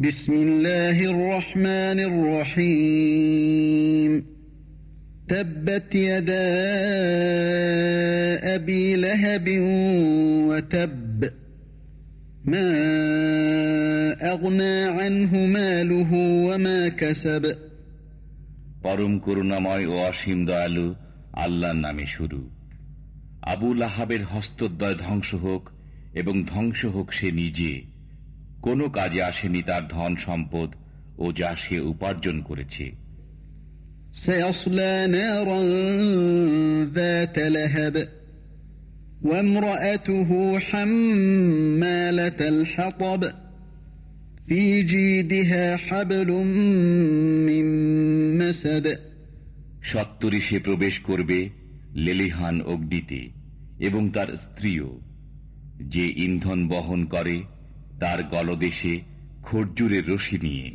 بسم الله الرحمن الرحيم تبت يدا أبي لهب وتب ما أغنى عنه ماله وما كسب পরম করুণাময় ও অসীম দয়ালু আল্লাহর নামে শুরু আবু লাহাবের হস্তদ্বয় ধ্বংস হোক এবং ধ্বংস হোক সে নিজে কোনো কাজে আসেনি তার ধন সম্পদ ও যা সে উপার্জন করেছে। সত্তরে সে প্রবেশ করবে লেলিহান অগ্নিতে এবং তার স্ত্রীও যে ইন্ধন বহন করে তার গলদেশে খর্জুরের রশি নিয়ে।